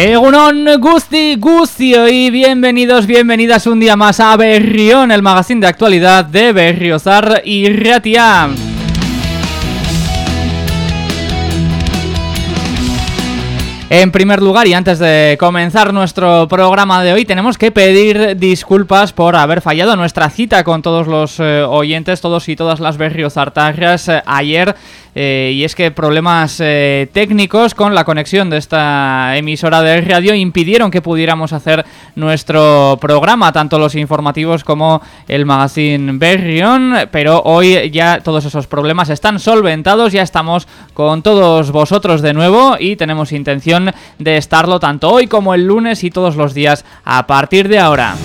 Egunon Gusti Gustio y bienvenidos, bienvenidas un día más a Berrión, el magazine de actualidad de Berriozar y Ratia. En primer lugar, y antes de comenzar nuestro programa de hoy, tenemos que pedir disculpas por haber fallado nuestra cita con todos los eh, oyentes, todos y todas las berriozartarras eh, ayer. Eh, y es que problemas eh, técnicos con la conexión de esta emisora de radio impidieron que pudiéramos hacer nuestro programa, tanto los informativos como el magazine Berrión, pero hoy ya todos esos problemas están solventados, ya estamos con todos vosotros de nuevo y tenemos intención de estarlo tanto hoy como el lunes y todos los días a partir de ahora.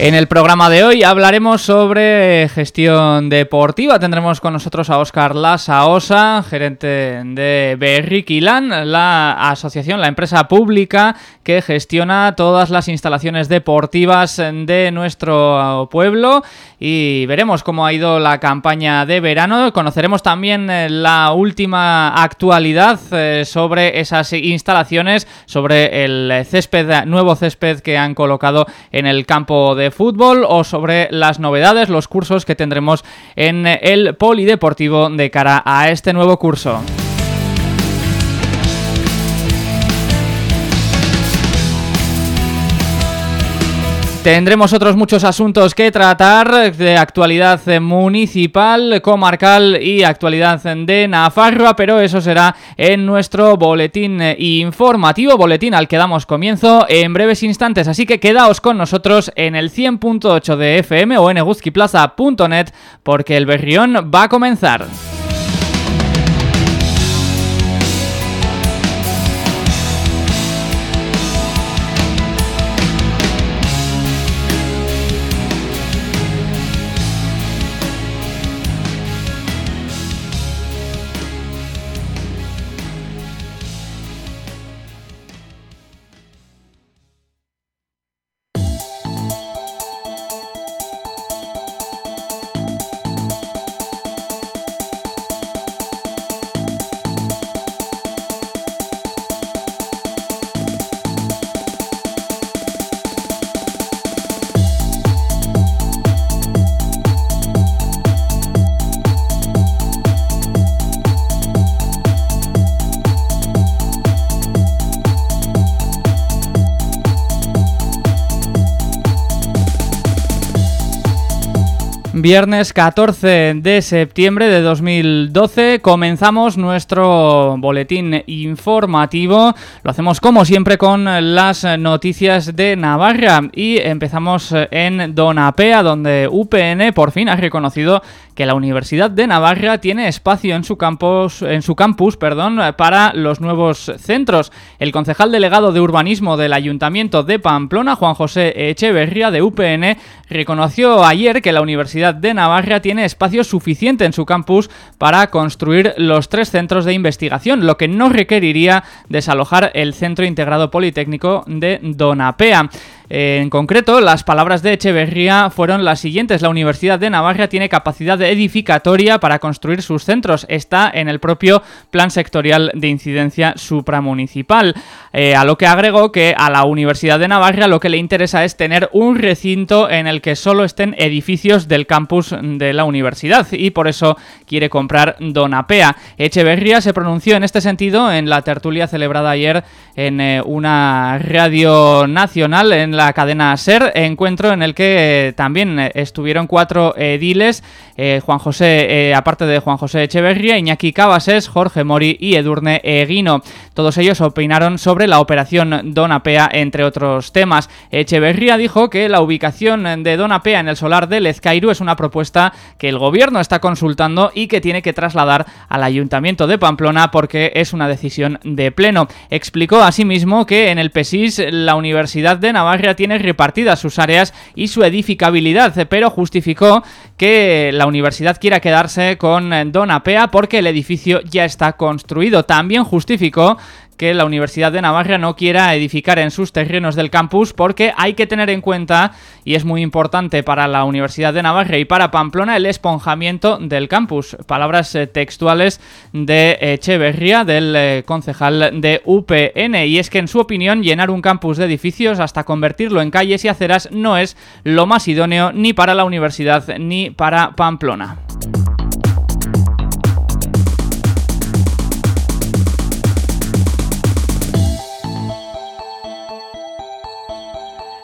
En el programa de hoy hablaremos sobre gestión deportiva. Tendremos con nosotros a Óscar Lasaosa, gerente de Berriquilan, la asociación, la empresa pública que gestiona todas las instalaciones deportivas de nuestro pueblo y veremos cómo ha ido la campaña de verano. Conoceremos también eh, la última actualidad eh, sobre esas instalaciones, sobre el césped, nuevo césped que han colocado en el campo de fútbol o sobre las novedades, los cursos que tendremos en el polideportivo de cara a este nuevo curso. Tendremos otros muchos asuntos que tratar de actualidad municipal, comarcal y actualidad de Nafarroa, pero eso será en nuestro boletín informativo, boletín al que damos comienzo en breves instantes, así que quedaos con nosotros en el 100.8 de FM o en eguzquiplaza.net porque el berrión va a comenzar. Viernes 14 de septiembre de 2012 comenzamos nuestro boletín informativo. Lo hacemos como siempre con las noticias de Navarra y empezamos en Donapea donde UPN por fin ha reconocido que la Universidad de Navarra tiene espacio en su campus, en su campus perdón, para los nuevos centros. El concejal delegado de urbanismo del Ayuntamiento de Pamplona, Juan José Echeverría de UPN, reconoció ayer que la Universidad de Navarra tiene espacio suficiente en su campus para construir los tres centros de investigación, lo que no requeriría desalojar el Centro Integrado Politécnico de Donapea. En concreto, las palabras de Echeverría fueron las siguientes. La Universidad de Navarra tiene capacidad edificatoria para construir sus centros. Está en el propio Plan Sectorial de Incidencia Supramunicipal. Eh, a lo que agregó que a la Universidad de Navarra lo que le interesa es tener un recinto en el que solo estén edificios del campus de la universidad y por eso quiere comprar Donapea. Echeverría se pronunció en este sentido en la tertulia celebrada ayer en eh, una radio nacional la cadena SER, encuentro en el que eh, también eh, estuvieron cuatro ediles, eh, Juan José, aparte de Juan José Echeverría, Iñaki Cabases, Jorge Mori y Edurne Eguino. Todos ellos opinaron sobre la operación Donapea, entre otros temas. Echeverría dijo que la ubicación de Donapea en el solar de Lezcairu es una propuesta que el gobierno está consultando y que tiene que trasladar al Ayuntamiento de Pamplona porque es una decisión de pleno. Explicó asimismo que en el PESIS la Universidad de Navarra tiene repartidas sus áreas y su edificabilidad, pero justificó que la universidad quiera quedarse con Donapea porque el edificio ya está construido. También justificó que la Universidad de Navarra no quiera edificar en sus terrenos del campus porque hay que tener en cuenta, y es muy importante para la Universidad de Navarra y para Pamplona, el esponjamiento del campus. Palabras eh, textuales de Echeverría, del eh, concejal de UPN, y es que en su opinión llenar un campus de edificios hasta convertirlo en calles y aceras no es lo más idóneo ni para la universidad ni para Pamplona.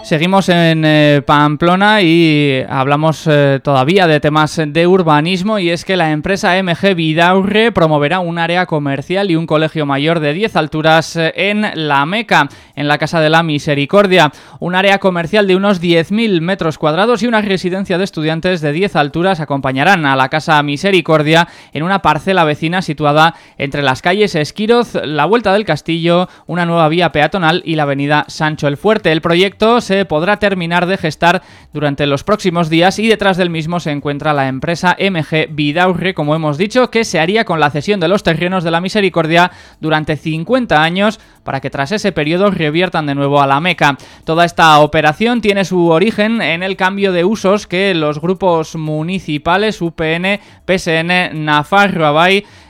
Seguimos en eh, Pamplona y hablamos eh, todavía de temas de urbanismo y es que la empresa MG Vidaurre promoverá un área comercial y un colegio mayor de 10 alturas eh, en La Meca, en la Casa de la Misericordia. Un área comercial de unos 10.000 metros cuadrados y una residencia de estudiantes de 10 alturas acompañarán a la Casa Misericordia en una parcela vecina situada entre las calles Esquiroz, la Vuelta del Castillo, una nueva vía peatonal y la avenida Sancho el Fuerte. El proyecto se podrá terminar de gestar durante los próximos días y detrás del mismo se encuentra la empresa MG Vidaurre, como hemos dicho, que se haría con la cesión de los terrenos de la Misericordia durante 50 años para que tras ese periodo reviertan de nuevo a la Meca. Toda esta operación tiene su origen en el cambio de usos que los grupos municipales UPN, PSN, Nafarro,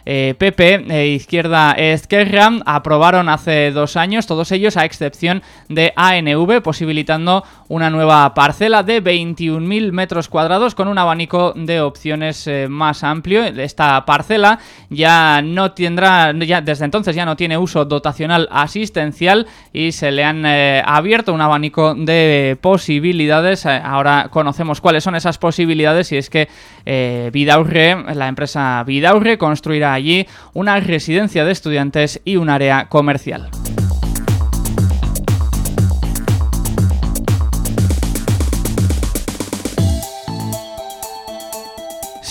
Abay, PP e Izquierda Esquerra aprobaron hace dos años, todos ellos a excepción de ANV, posibilitando una nueva parcela de 21.000 metros cuadrados con un abanico de opciones eh, más amplio. Esta parcela ya no tendrá, ya desde entonces ya no tiene uso dotacional asistencial y se le han eh, abierto un abanico de posibilidades. Eh, ahora conocemos cuáles son esas posibilidades y es que eh, Vidaurre, la empresa Vidaurre construirá allí una residencia de estudiantes y un área comercial.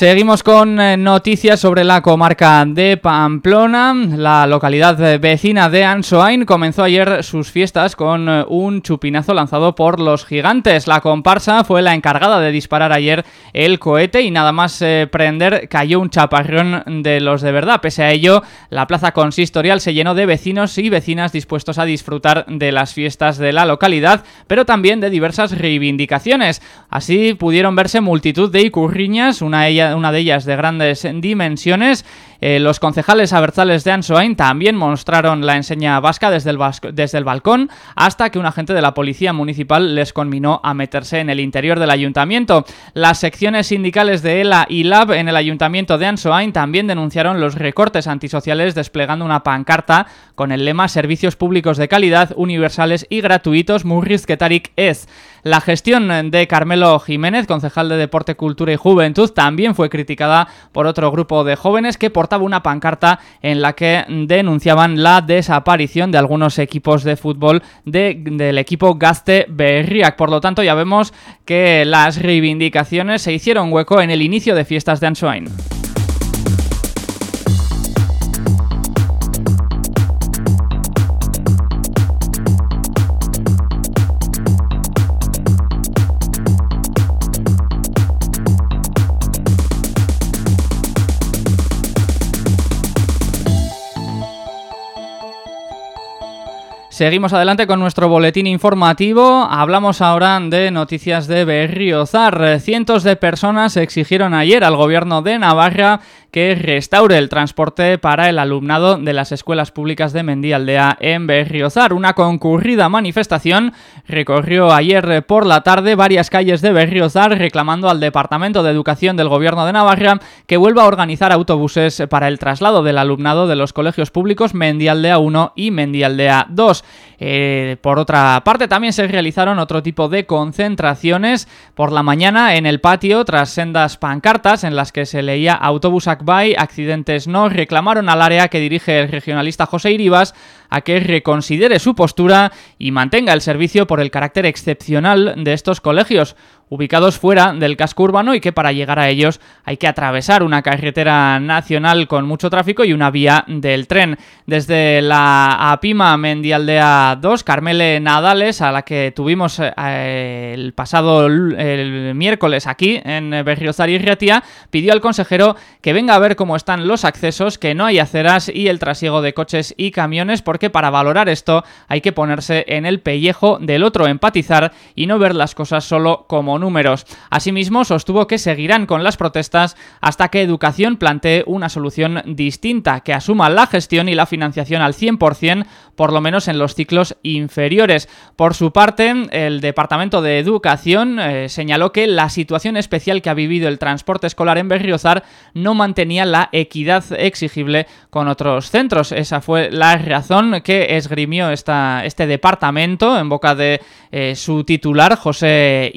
Seguimos con eh, noticias sobre la comarca de Pamplona. La localidad vecina de Ansoain comenzó ayer sus fiestas con eh, un chupinazo lanzado por los gigantes. La comparsa fue la encargada de disparar ayer el cohete y nada más eh, prender cayó un chaparrón de los de verdad. Pese a ello, la plaza consistorial se llenó de vecinos y vecinas dispuestos a disfrutar de las fiestas de la localidad, pero también de diversas reivindicaciones. Así pudieron verse multitud de icurriñas, una de ellas una de ellas de grandes dimensiones. Eh, los concejales abertzales de Ansoain también mostraron la enseña vasca desde el, desde el balcón hasta que un agente de la policía municipal les conminó a meterse en el interior del ayuntamiento. Las secciones sindicales de ELA y LAB en el ayuntamiento de Ansoain también denunciaron los recortes antisociales desplegando una pancarta con el lema Servicios públicos de calidad, universales y gratuitos Murrizketarik es. La gestión de Carmelo Jiménez, concejal de Deporte, Cultura y Juventud, también fue criticada por otro grupo de jóvenes que una pancarta en la que denunciaban la desaparición de algunos equipos de fútbol del equipo Gaste Berriak. Por lo tanto, ya vemos que las reivindicaciones se hicieron hueco en el inicio de fiestas de Ansoain. Seguimos adelante con nuestro boletín informativo. Hablamos ahora de noticias de Berriozar. Cientos de personas exigieron ayer al gobierno de Navarra que restaure el transporte para el alumnado de las escuelas públicas de Mendialdea en Berriozar. Una concurrida manifestación recorrió ayer por la tarde varias calles de Berriozar reclamando al Departamento de Educación del Gobierno de Navarra que vuelva a organizar autobuses para el traslado del alumnado de los colegios públicos Mendialdea 1 y Mendialdea 2. Eh, por otra parte, también se realizaron otro tipo de concentraciones por la mañana en el patio tras sendas pancartas en las que se leía autobús Akbay, accidentes no, reclamaron al área que dirige el regionalista José Iribas a que reconsidere su postura y mantenga el servicio por el carácter excepcional de estos colegios ubicados fuera del casco urbano y que para llegar a ellos hay que atravesar una carretera nacional con mucho tráfico y una vía del tren. Desde la Apima Mendialdea 2, Carmele Nadales, a la que tuvimos eh, el pasado el miércoles aquí en Berriozar y Riatia, pidió al consejero que venga a ver cómo están los accesos, que no hay aceras y el trasiego de coches y camiones porque que para valorar esto hay que ponerse en el pellejo del otro, empatizar y no ver las cosas solo como números. Asimismo, sostuvo que seguirán con las protestas hasta que Educación plantee una solución distinta, que asuma la gestión y la financiación al 100%, por lo menos en los ciclos inferiores. Por su parte, el Departamento de Educación eh, señaló que la situación especial que ha vivido el transporte escolar en Berriozar no mantenía la equidad exigible con otros centros. Esa fue la razón que esgrimió esta, este departamento en boca de eh, su titular, José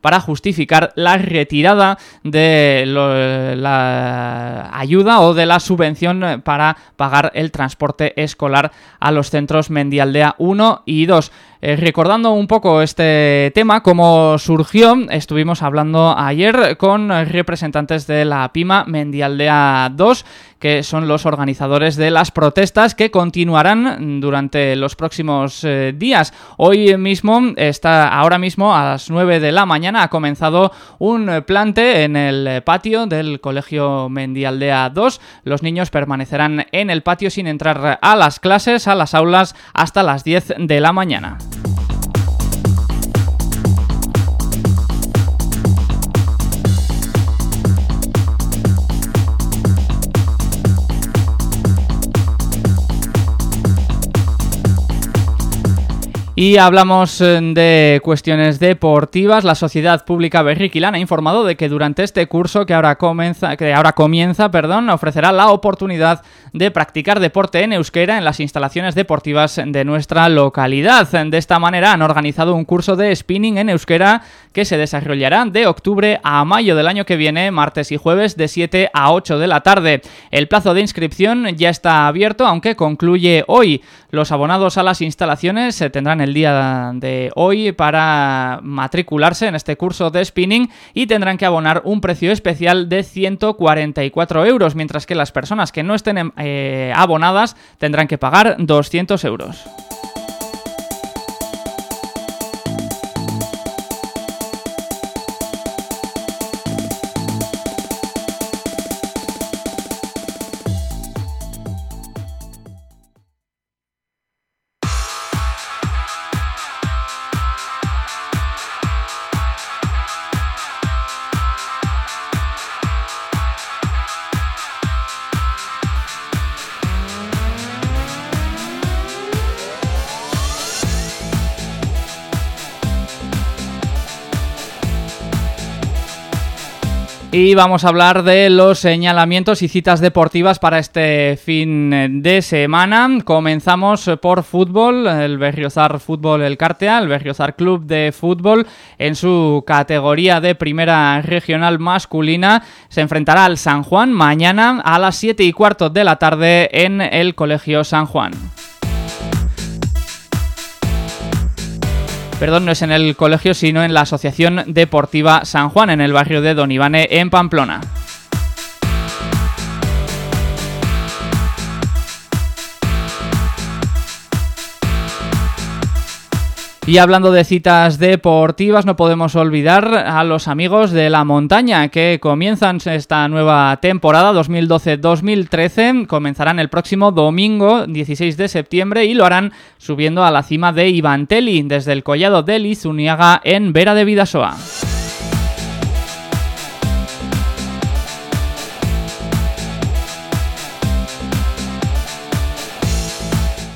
Para justificar la retirada de la ayuda o de la subvención para pagar el transporte escolar a los centros Mendialdea 1 y 2. Eh, recordando un poco este tema, cómo surgió, estuvimos hablando ayer con representantes de la PIMA Mendialdea 2, que son los organizadores de las protestas que continuarán durante los próximos eh, días. Hoy mismo, está ahora mismo a las 9 de la mañana, ha comenzado un plante en el patio del Colegio Mendialdea 2. Los niños permanecerán en el patio sin entrar a las clases, a las aulas, hasta las 10 de la mañana. Y hablamos eh, de cuestiones deportivas. La Sociedad Pública Berriquilana ha informado de que durante este curso que ahora comienza, que ahora comienza perdón, ofrecerá la oportunidad de practicar deporte en euskera en las instalaciones deportivas de nuestra localidad. De esta manera han organizado un curso de spinning en euskera que se desarrollará de octubre a mayo del año que viene, martes y jueves de 7 a 8 de la tarde. El plazo de inscripción ya está abierto, aunque concluye hoy. Los abonados a las instalaciones se tendrán el día de hoy para matricularse en este curso de spinning y tendrán que abonar un precio especial de 144 euros, mientras que las personas que no estén eh, abonadas tendrán que pagar 200 euros. Y vamos a hablar de los señalamientos y citas deportivas para este fin de semana. Comenzamos por fútbol, el Berriozar Fútbol El Cartea, el Berriozar Club de Fútbol, en su categoría de primera regional masculina, se enfrentará al San Juan mañana a las 7 y cuarto de la tarde en el Colegio San Juan. Perdón, no es en el colegio, sino en la Asociación Deportiva San Juan, en el barrio de Don Ivane, en Pamplona. Y hablando de citas deportivas, no podemos olvidar a los amigos de la montaña que comienzan esta nueva temporada 2012-2013. Comenzarán el próximo domingo 16 de septiembre y lo harán subiendo a la cima de Ivantelli desde el collado de Lizuniaga en Vera de Vidasoa.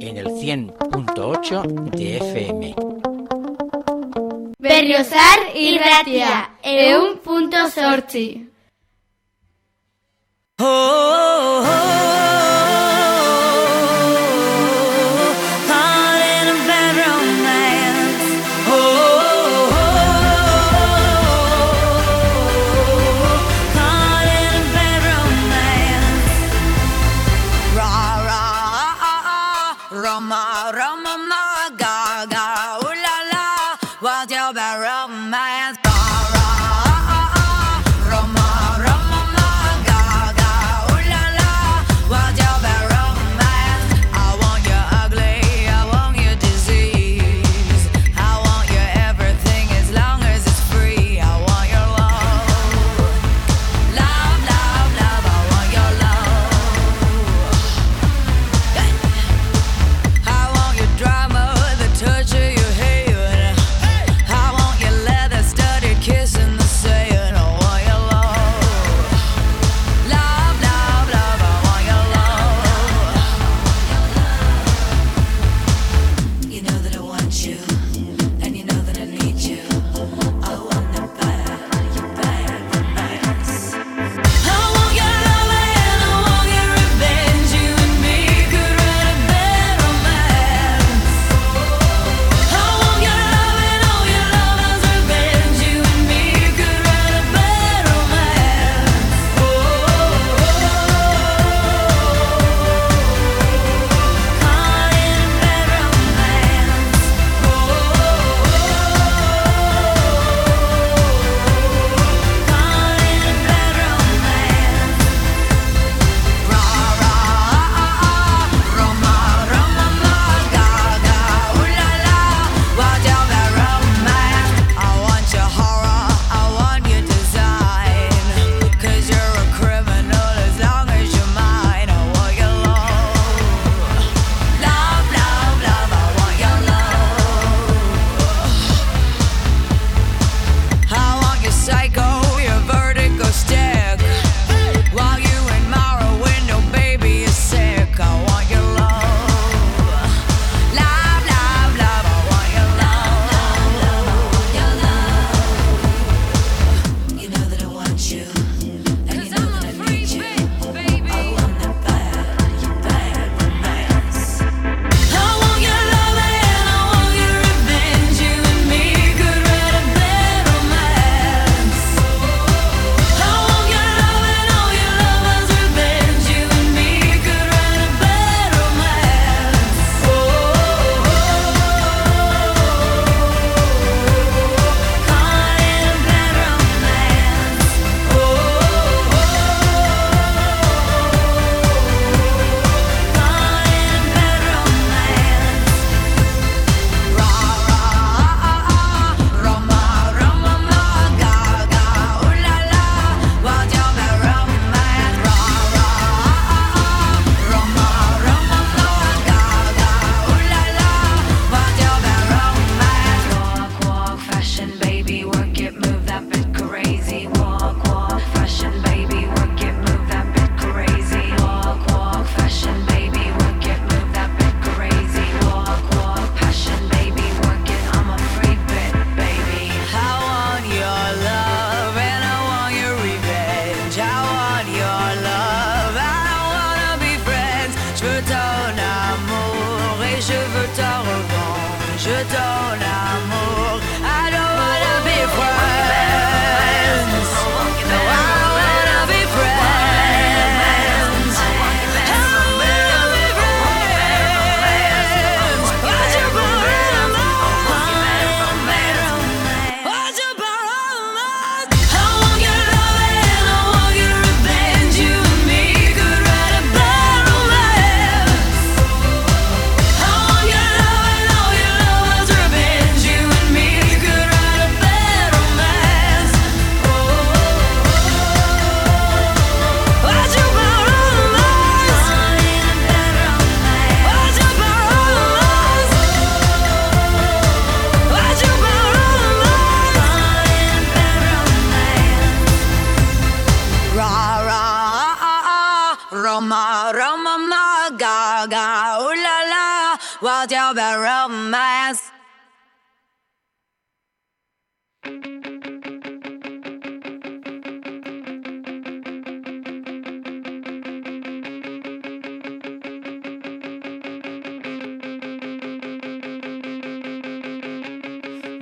en el 100.8 de FM. Berriozar irratia, eun punto sortzi. Oh, oh, oh.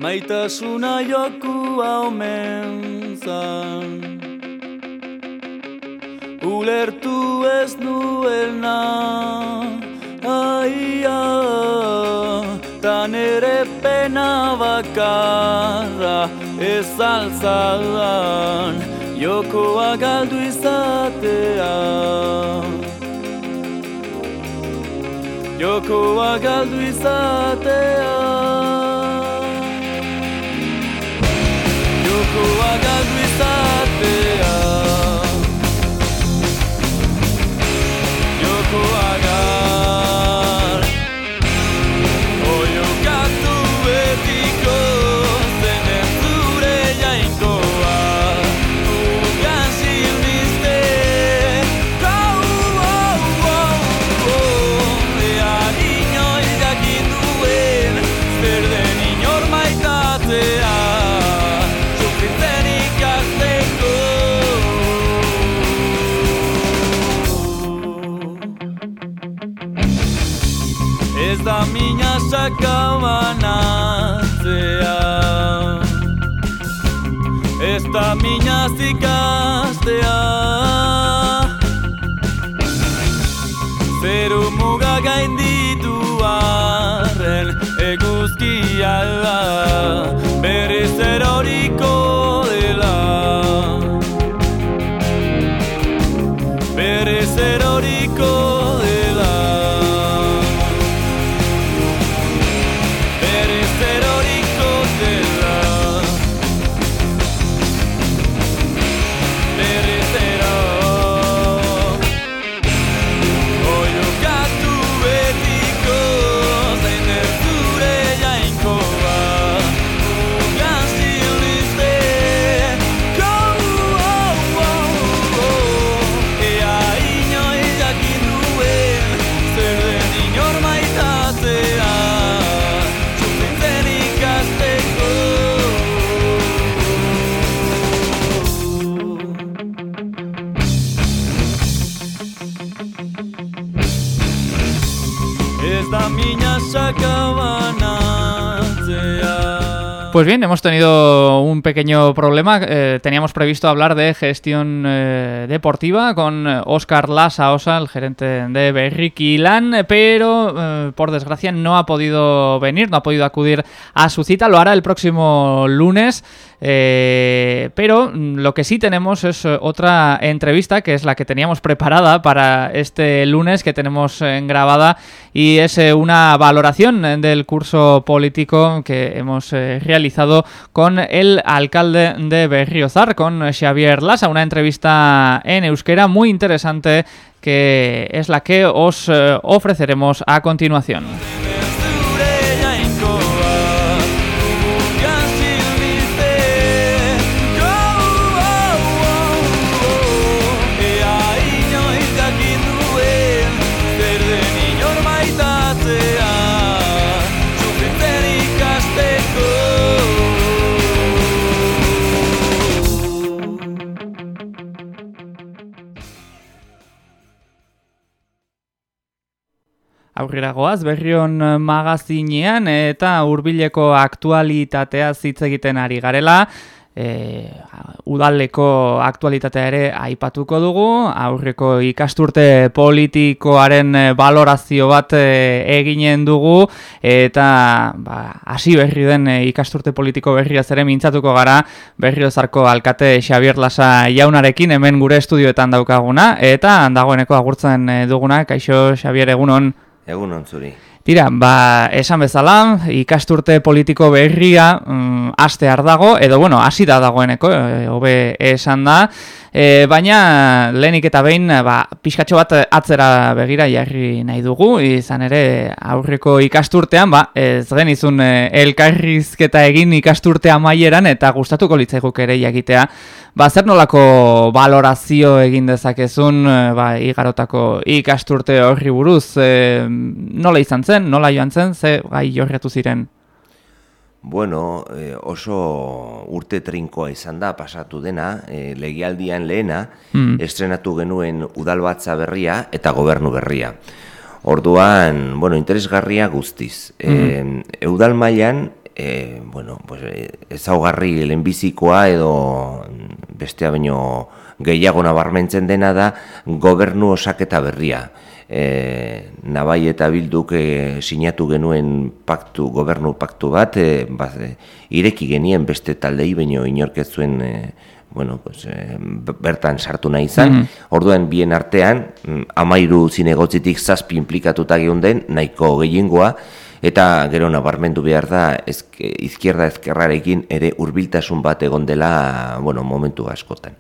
Maitasuna jokua omen zan Ulertu ez nuena Ta nere pena bakarra ez altzan Jokoa galdu izatea. Jokoa galdu izatea. Jokoa galdu izatea mina sakabanatzea Ez da mina zikastea Zeru muga gainditu arren eguzkia da Berriz eroriko Pues bien, hemos tenido un pequeño problema. Eh, teníamos previsto hablar de gestión eh, deportiva con Oscar Lasa Osa, el gerente de Berriki Lan, pero eh, por desgracia no ha podido venir, no ha podido acudir a su cita. Lo hará el próximo lunes. Eh, pero mm, lo que sí tenemos es eh, otra entrevista que es la que teníamos preparada para este lunes que tenemos eh, grabada y es una valoración del curso político que hemos realizado con el alcalde de Berriozar, con Xavier Lasa, una entrevista en euskera muy interesante que es la que os ofreceremos a continuación. Aurrera goaz, berrion eh, magazinean eta hurbileko aktualitatea hitz egiten ari garela. E, udaleko aktualitatea ere aipatuko dugu, aurreko ikasturte politikoaren eh, balorazio bat eh, eginen dugu, eta ba, hasi berri den eh, ikasturte politiko berriaz ere mintzatuko gara, berriozarko alkate Xavier Lasa jaunarekin hemen gure estudioetan daukaguna, eta dagoeneko agurtzen eh, duguna, kaixo Xavier egunon. Egun ontzuri. Tira, ba, esan bezala, ikasturte politiko berria mm, astear dago, edo bueno, hasi da dagoeneko, e, hobe esan da, e, baina lehenik eta behin, ba, pixkatxo bat atzera begira jarri nahi dugu, izan ere aurreko ikasturtean, ba, ez genizun e, elkarrizketa egin ikasturte amaieran, eta gustatuko litzaiguk ere jakitea, ba, zer nolako balorazio egin dezakezun, e, ba, igarotako ikasturte horri buruz, e, nola izan zen, nola joan zen, ze gai jorretu ziren. Bueno, eh, oso urte trinkoa izan da pasatu dena, eh, legialdian lehena, Mm. estrenatu genuen udalbatza berria eta gobernu berria. Orduan, bueno, interesgarria guztiz. Eh, Eudal mailan e, bueno, pues, e, ezaugarri lehenbizikoa edo bestea baino gehiago nabarmentzen dena da gobernu osaketa berria. E, nabai eta bilduk e, sinatu genuen paktu, gobernu paktu bat, e, bat e, ireki genien beste taldei baino inorkez zuen e, bueno, pues, e, bertan sartu nahi izan. Mhm. Orduan bien artean, mm, amairu zinegotzitik zazpi implikatuta geunden, nahiko gehiengoa, eta gero nabarmendu behar da ezke, izkierda ezkerrarekin ere hurbiltasun bat egon dela bueno, momentu askotan.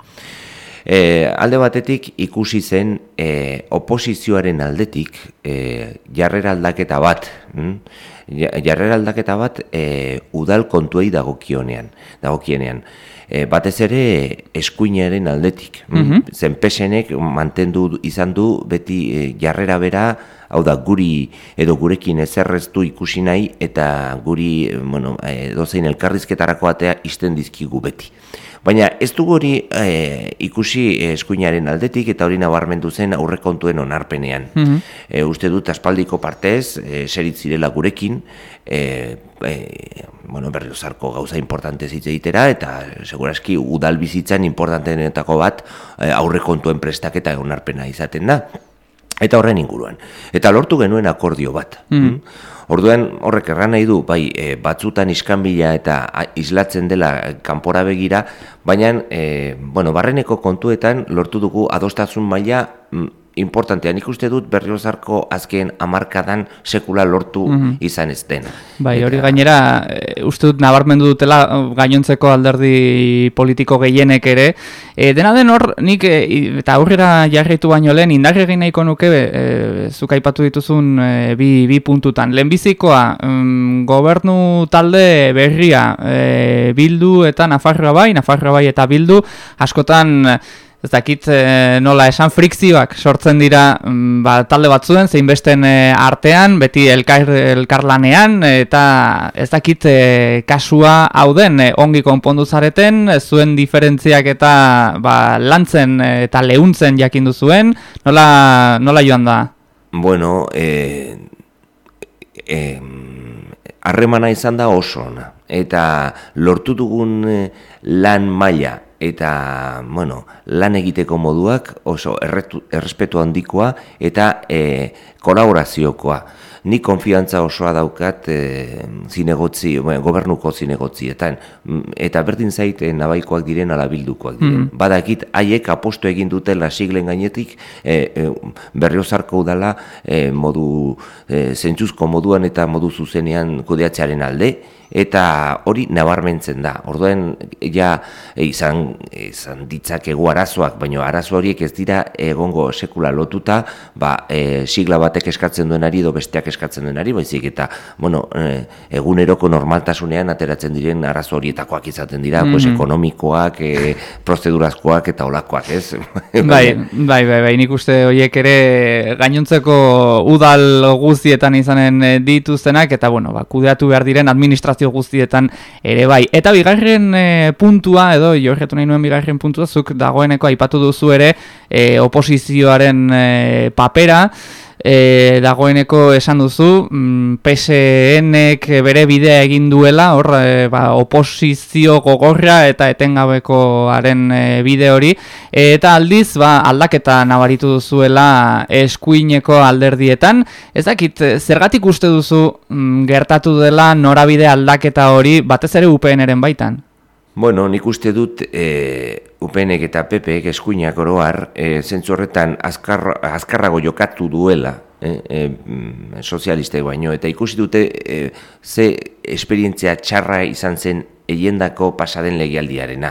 E, alde batetik ikusi zen e, oposizioaren aldetik e, jarrera aldaketa bat, mm? Ja- jarrera aldaketa bat e, udal kontuei dagokionean, dagokienean. E, batez ere eskuinaren aldetik. Mm? Zen pesenek mantendu izan du beti e, jarrera bera, hau da guri edo gurekin ezerreztu ikusi nahi eta guri bueno, e, dozein elkarrizketarako atea isten dizkigu beti. Baina ez dugu hori e, ikusi e, eskuinaren aldetik eta hori nabarmendu zen aurrekontuen onarpenean. e, uste dut aspaldiko partez, e, zirela gurekin, e, e, bueno, berriozarko gauza importante hitz egitera eta seguraski udal bizitzan importanteenetako bat e, aurrekontuen prestaketa onarpena izaten da. Eta horren inguruan. Eta lortu genuen akordio bat. Mm. Orduan horrek erran nahi du, bai, e, batzutan iskanbila eta islatzen dela kanpora begira, baina, e, bueno, barreneko kontuetan lortu dugu adostasun maila mm, importantea. Nik uste dut berriozarko azken amarkadan sekula lortu izan ez den. Bai, hori gainera, e, uste dut nabarmendu dutela e, gainontzeko alderdi politiko gehienek ere. E, dena den hor, nik e, eta aurrera jarritu baino lehen, indarri egin nahiko nuke, e, zuk aipatu dituzun e, bi, bi puntutan. Lehenbizikoa, mm, gobernu talde berria, e, bildu eta Nafarroa bai, Nafarroa bai eta bildu, askotan... Ez dakit e, nola esan frikzioak sortzen dira mm, ba, talde batzuen, zein besten e, artean, beti elkar, elkarlanean, eta ez dakit e, kasua hau den, e, ongi konpondu zareten, e, zuen diferentziak eta ba, lantzen e, eta lehuntzen jakindu zuen, nola, nola joan da? Bueno, eh, eh, harremana izan da oso ona. Eta lortu dugun eh, lan maila eta, bueno, lan egiteko moduak oso erretu, errespetu handikoa eta eh, kolaboraziokoa. Ni konfiantza osoa daukat e, zinegotzi, bueno, gobernuko zinegotzietan. Mm, Eta berdin zait eh, nabaikoak diren ala bildukoak diren. Badakit haiek aposto egin dutela siglen gainetik e, e, berriozarko udala e, modu e, zentzuzko moduan eta modu zuzenean kudeatzearen alde eta hori nabarmentzen da. Orduan ja e, izan izan ditzakegu arazoak, baina arazo horiek ez dira egongo sekula lotuta, ba e, sigla batek eskatzen duenari edo besteak eskatzen duenari, baizik eta bueno, e, eguneroko normaltasunean ateratzen diren arazo horietakoak izaten dira, pues ekonomikoak, e, prozedurazkoak eta olakoak, ez? Bai, bai, bai, bai, nik uste horiek ere gainontzeko udal guztietan izanen eh, dituztenak, eta bueno, ba, kudeatu behar diren administrazio guztietan ere bai. Eta bigarren eh, puntua, edo jorretu nahi nuen bigarren puntua, zuk dagoeneko aipatu duzu ere eh, oposizioaren eh, papera, e, dagoeneko esan duzu, mm, PSNek bere bidea egin duela, hor e, ba, oposizio gogorra eta etengabekoaren e, bide hori, eta aldiz ba, aldaketa nabaritu duzuela eskuineko alderdietan, ez dakit, e, zergatik uste duzu mm, gertatu dela norabide aldaketa hori batez ere UPN-eren baitan? Bueno, nik uste dut e, UPNek eta PPek eskuinak oroar e, zentzu horretan azkar, azkarrago jokatu duela e, e, mm, sozialistek baino. Eta ikusi dute e, ze esperientzia txarra izan zen eiendako pasaden legialdiarena.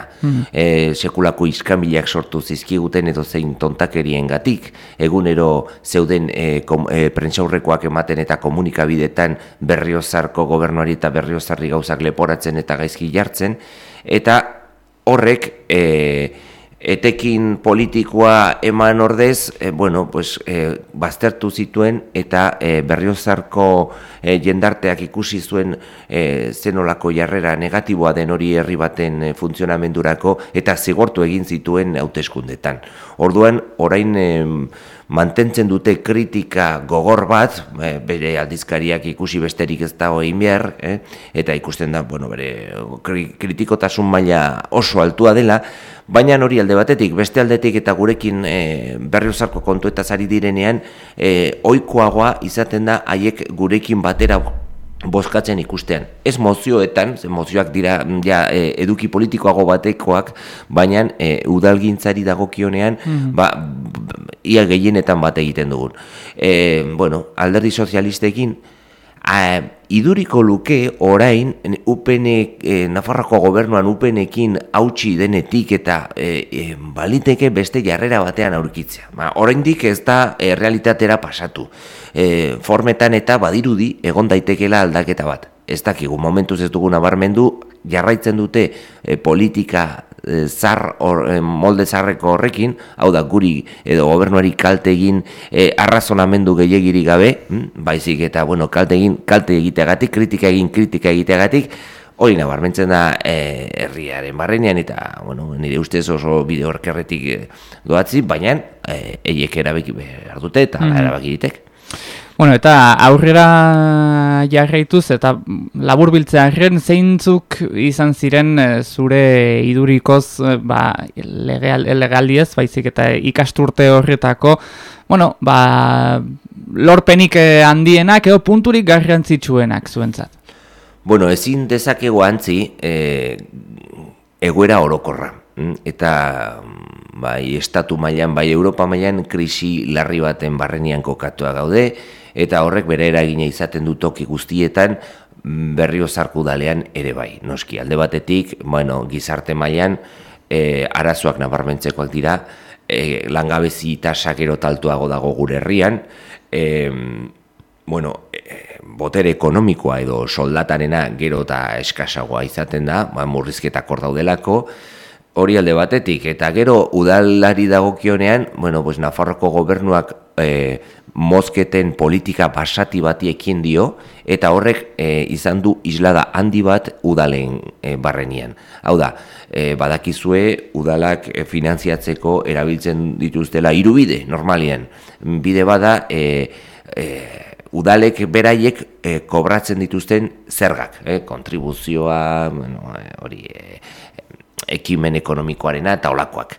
E, sekulako iskambilak sortu zizkiguten edo zein tontakerien gatik, egunero zeuden e, kom, e, prentsaurrekoak ematen eta komunikabidetan berriozarko gobernuari eta berriozarri gauzak leporatzen eta gaizki jartzen, eta horrek e, etekin politikoa eman ordez, e, bueno, pues, e, baztertu zituen eta e, berriozarko e, jendarteak ikusi zuen e, zenolako jarrera negatiboa den hori herri baten funtzionamendurako eta zigortu egin zituen hauteskundetan. Orduan, orain, mantentzen dute kritika gogor bat, eh, bere aldizkariak ikusi besterik ez dago egin behar, eh, eta ikusten da, bueno, bere kri, kritikotasun maila oso altua dela, baina hori alde batetik, beste aldetik eta gurekin e, berriozarko kontu eta direnean, e, oikoagoa izaten da haiek gurekin batera bozkatzen ikustean. Ez mozioetan, mozioak dira mm, ja, e, eduki politikoago batekoak, baina e, udalgintzari dagokionean, ba, b- ia gehienetan bat egiten dugun. E, bueno, alderdi sozialistekin, a, iduriko luke orain UPN, e, Nafarroko gobernuan UPNekin hautsi denetik eta e, e, baliteke beste jarrera batean aurkitzea. Ba, oraindik ez da e, realitatera pasatu. E, formetan eta badirudi egon daitekela aldaketa bat. Ez dakigu, momentuz ez dugu nabarmendu, jarraitzen dute e, politika e, zar hor, e, molde zarreko horrekin, hau da guri edo gobernuari kalte egin e, arrazonamendu gehiagirik gabe, mm, baizik eta bueno, kalte egin kalte egiteagatik, kritika egin kritika egiteagatik, hori nabarmentzen da e, herriaren barrenean eta bueno, nire ustez oso bideo horkerretik e, doatzi, baina e, eiek erabaki behar dute eta Mhm. erabaki ditek. Bueno, eta aurrera jarraituz eta laburbiltzearen zeintzuk izan ziren eh, zure idurikoz eh, ba, legal, legaldiez, baizik eta ikasturte horretako, bueno, ba, lorpenik eh, handienak edo punturik garrantzitsuenak zuentzat. Bueno, ezin dezakegu antzi e, egoera orokorra. Mm, Eta mm, bai estatu mailan, bai Europa mailan krisi larri baten barrenian kokatua gaude, eta horrek bere eragina izaten du toki guztietan mm, berrio zarkudalean ere bai. Noski, alde batetik, bueno, gizarte mailan e, arazoak nabarmentzekoak dira, e, langabezi tasa gero taltuago dago gure herrian, e, bueno, e, botere ekonomikoa edo soldatarena gero eta eskasagoa izaten da, ba, murrizketak hor daudelako, hori alde batetik, eta gero udalari dagokionean, bueno, pues Nafarroko gobernuak e, mozketen politika basati bati ekin dio, eta horrek e, izan du islada handi bat udalen e, barrenian. Hau da, e, badakizue udalak e, finantziatzeko erabiltzen dituztela irubide, normalian. Bide bada, e, e, udalek beraiek e, kobratzen dituzten zergak, eh, kontribuzioa, bueno, e, hori e, ekimen ekonomikoarena eta olakoak.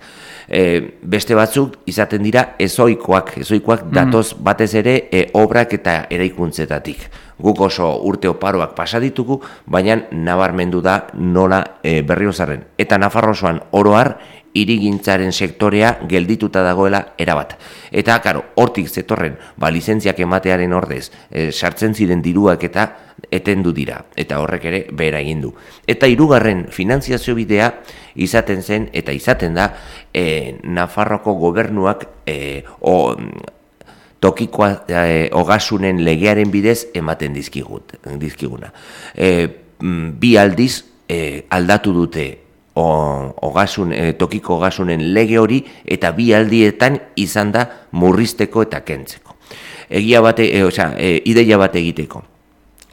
E, beste batzuk izaten dira ezoikoak, ezoikoak datoz batez ere e, obrak eta eraikuntzetatik. Guk oso urte oparoak pasa ditugu, baina nabarmendu da nola e, berriozaren. Eta Nafarrosoan oroar, irigintzaren sektorea geldituta dagoela erabat. Eta, karo, hortik zetorren, ba, lizentziak ematearen ordez, e, sartzen ziren diruak eta etendu dira, eta horrek ere behera egin du. Eta hirugarren finantziazio bidea izaten zen, eta izaten da, e, Nafarroko gobernuak e, o, tokikoa e, ogasunen legearen bidez ematen dizkigut, dizkiguna. E, bi aldiz e, aldatu dute ogasun, e, tokiko ogasunen lege hori eta bi aldietan izan da murrizteko eta kentzeko. Egia bate, e, osea, e, ideia bat egiteko.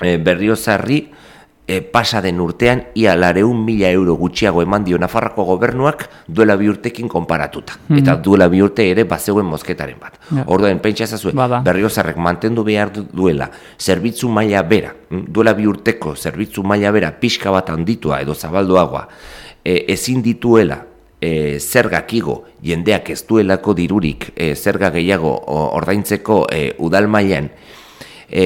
E, berriozarri e, pasa den urtean ia lareun mila euro gutxiago eman dio Nafarroko gobernuak duela bi urtekin konparatuta. Eta duela bi urte ere bazegoen mozketaren bat. Ja. Orduan, pentsa ezazue, Bada. berriozarrek mantendu behar du- duela zerbitzu maila bera, mm, duela bi urteko zerbitzu maila bera pixka bat handitua edo zabalduagoa, e, ezin dituela e, zergak igo jendeak ez duelako dirurik e, zerga gehiago ordaintzeko e, udal mailan. E,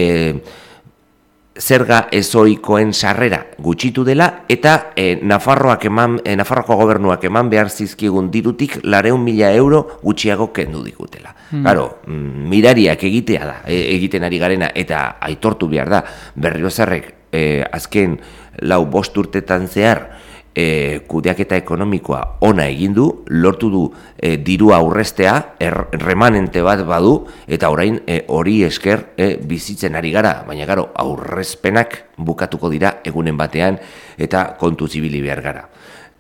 zerga ezoikoen sarrera gutxitu dela eta e, Nafarroak eman, e, Nafarroako gobernuak eman behar zizkigun dirutik lareun mila euro gutxiago kendu digutela. Claro, mm, mirariak egitea da, e, egiten ari garena eta aitortu behar da. Berriozarrek e, azken lau bost urtetan zehar e, kudeaketa ekonomikoa ona egin du, lortu du e, dirua aurrestea, er, remanente bat badu, eta orain e, hori esker e, bizitzen ari gara, baina garo, aurrezpenak bukatuko dira egunen batean eta kontu zibili behar gara.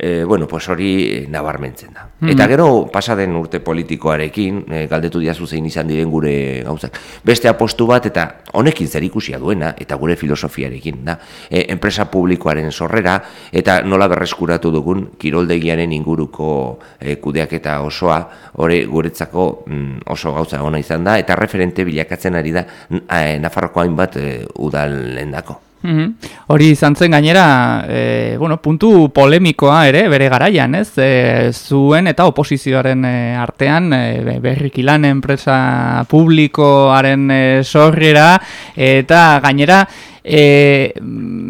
E, bueno, pues hori nabarmentzen da. Eta gero pasaden urte politikoarekin, e, galdetu diazu zein izan diren gure gauzak. Beste apostu bat eta honekin zerikusia duena eta gure filosofiarekin da. E, enpresa publikoaren sorrera eta nola berreskuratu dugun kiroldegiaren inguruko e, kudeaketa osoa, hori guretzako mm, oso gauza ona izan da eta referente bilakatzen ari da e, Nafarroko hainbat e, udalendako. Mhm. Hori izan zen gainera, e, bueno, puntu polemikoa ere, bere garaian, ez? E, zuen eta oposizioaren e, artean, e, berrikilan enpresa publikoaren e, sorrera, eta gainera, e,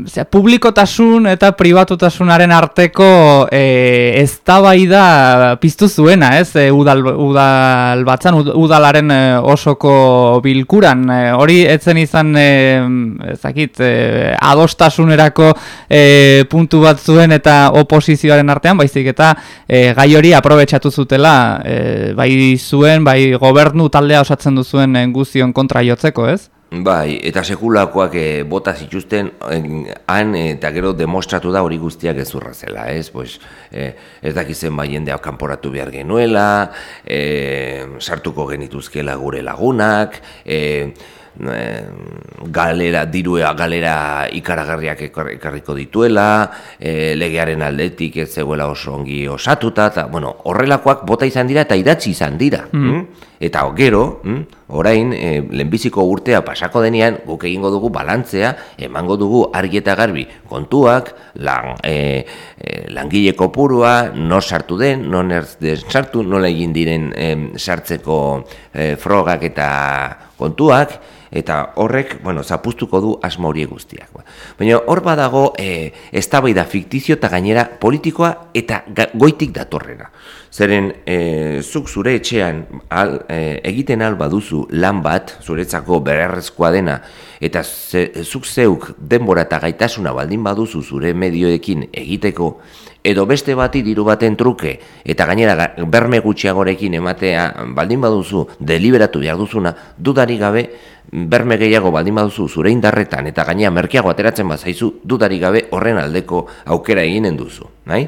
zera, publikotasun eta pribatutasunaren arteko e, eztabaida piztu zuena, ez? E, udal, udal batzan, ud- udalaren e, osoko bilkuran. E, hori etzen izan, e, ezakit, e, adostasunerako e, puntu bat zuen eta oposizioaren artean, baizik eta e, gai hori aprobetsatu zutela, e, bai zuen, bai gobernu taldea osatzen duzuen e, guzion kontra jotzeko, ez? Bai, eta sekulakoak e, bota zituzten en, han eh, eta gero demostratu da hori guztiak ezurra zela, ez? Pues, e, ez dakizen bai jendea kanporatu behar genuela, e, sartuko genituzkela gure lagunak, e, galera, dirua galera ikaragarriak ekar- ekarriko dituela, e, legearen aldetik ez zegoela oso ongi osatuta, eta, bueno, horrelakoak bota izan dira eta idatzi izan dira. mm? Eta gero, mm, orain, e, lehenbiziko urtea pasako denean, guk egingo dugu balantzea, emango dugu argi eta garbi kontuak, lan, e, e, langile kopurua, no sartu den, non ez sartu, nola egin diren em, sartzeko e, frogak eta kontuak, eta horrek, bueno, zapuztuko du asmo horiek guztiak. ba. Baina hor badago e, eztabaida fiktizio eta gainera politikoa eta goitik datorrena. Zeren, e, zuk zure etxean al, e, egiten al baduzu lan bat, zuretzako bererrezkoa dena, eta ze, zuk zeuk denbora eta gaitasuna baldin baduzu zure medioekin egiteko, edo beste bati diru baten truke, eta gainera ga- berme gutxiagorekin ematea baldin baduzu deliberatu behar duzuna, dudari gabe, berme gehiago baldin baduzu zure indarretan eta gainera merkeago ateratzen bazaizu, dudari gabe horren aldeko aukera eginen duzu. Nahi?